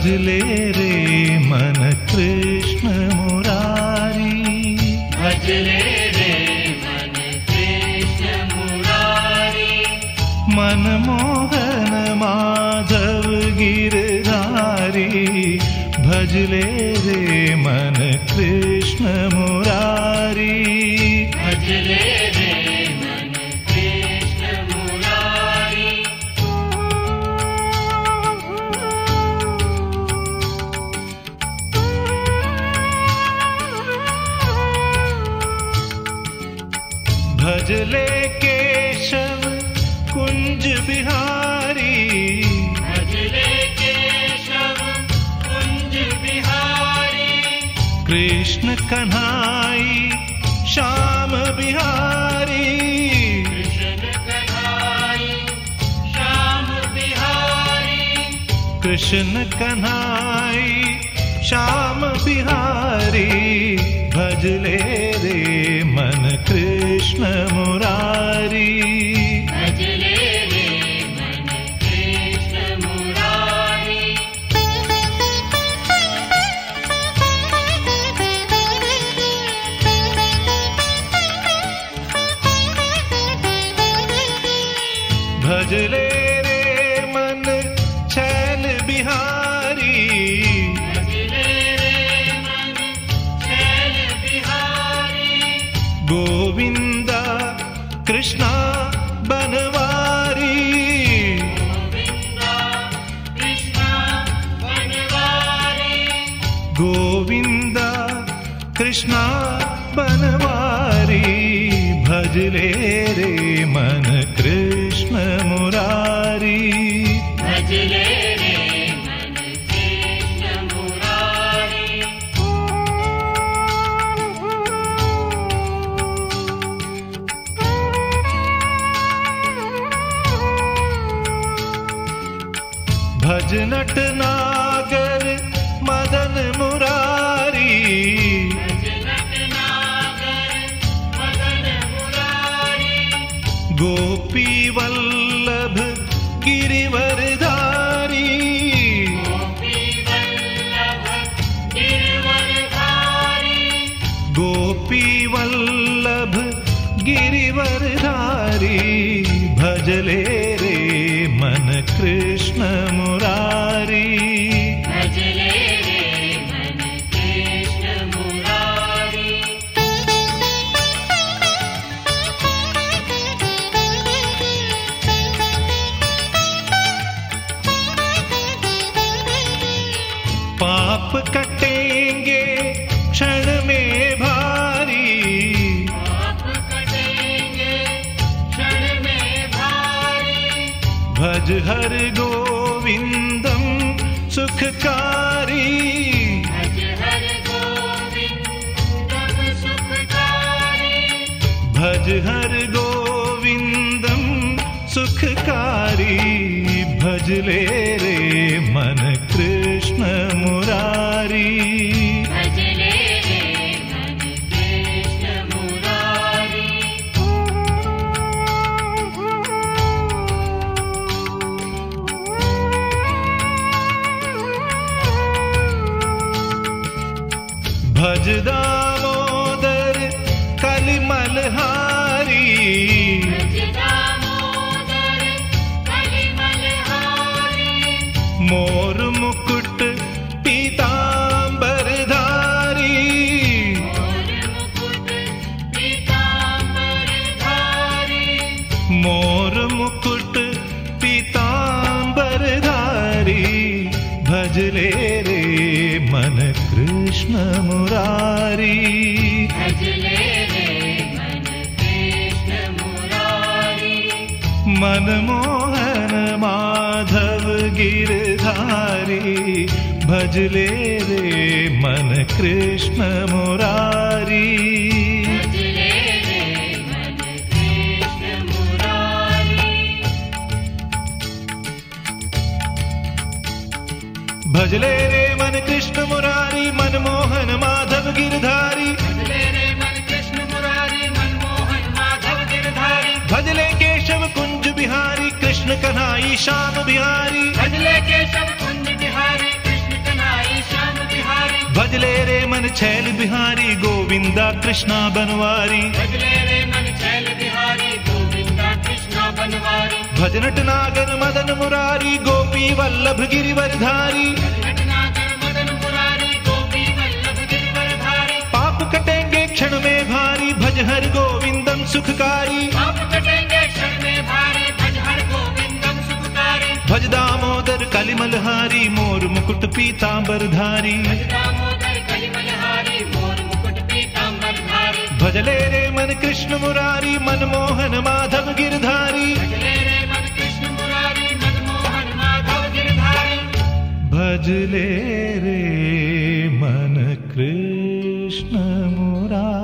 भजले रे मन कृष्ण मुरारी। भजले रे मन कृष्ण मुरारी। मनमोहन माधव गिरधारी। भजले रे मन कृष्ण मुरारी। भजले रे भजले केशव कुंज बिहारी। भजले केशव कुंज बिहारी। कृष्ण कन्हाई श्याम बिहारी। कृष्ण कन्हाई श्याम बिहारी। कृष्ण कन्हाई श्याम बिहारी। भजले कृष्ण कृष्णा बनवारी भजले रे मन कृष्ण मुरारी। भजले रे मन कृष्ण मुरारी। वल्लभ गिरिवरधारी भजले रे मन कृष्ण मुरारी। कटेंगे क्षण में भारी। क्षण में भारी भज हर गोविंदम सुखकारी। भज हर गोविंदम सुखकारी। भज भजले रे मन कृष्ण भज दामोदर कलिमलहारी मोर मुकुट पीतांबरधारी मोर मुकुट पीतांबरधारी मोर भजले कृष्ण मुरारी। मनमोहन माधव गिरधारी भजले रे मन कृष्ण मुरारी। भजले रे मन कृष्ण मुरारी भजले रे मन कृष्ण मुरारी मनमोहन गिरधारी। भजले रे मन कृष्ण मुरारी मनमोहन माधव गिरधारी। भजले केशव कुंज बिहारी कृष्ण कन्हाई श्याम बिहारी। भजले केशव कुंज बिहारी कृष्ण भजले रे मन छैल बिहारी गोविंदा कृष्णा बनवारी। भजले रे मन छैल बिहारी गोविंदा कृष्णा बनवारी। भजनट नागर मदन मुरारी गोपी वल्लभ गिरिवरधारी। सुखकारी। पाप कटेंगे क्षण में भारी भज हर गोविंदम सुखकारी। भज दामोदर कलिमलहारी मोर मुकुट पीतांबर धारी मोर मुकुट पीतांबर धारी भजले रे मन कृष्ण मुरारी भजले रे मन कृष्ण मुरारी मनमोहन माधव गिरधारी। भजले रे मन कृष्ण मुरारी।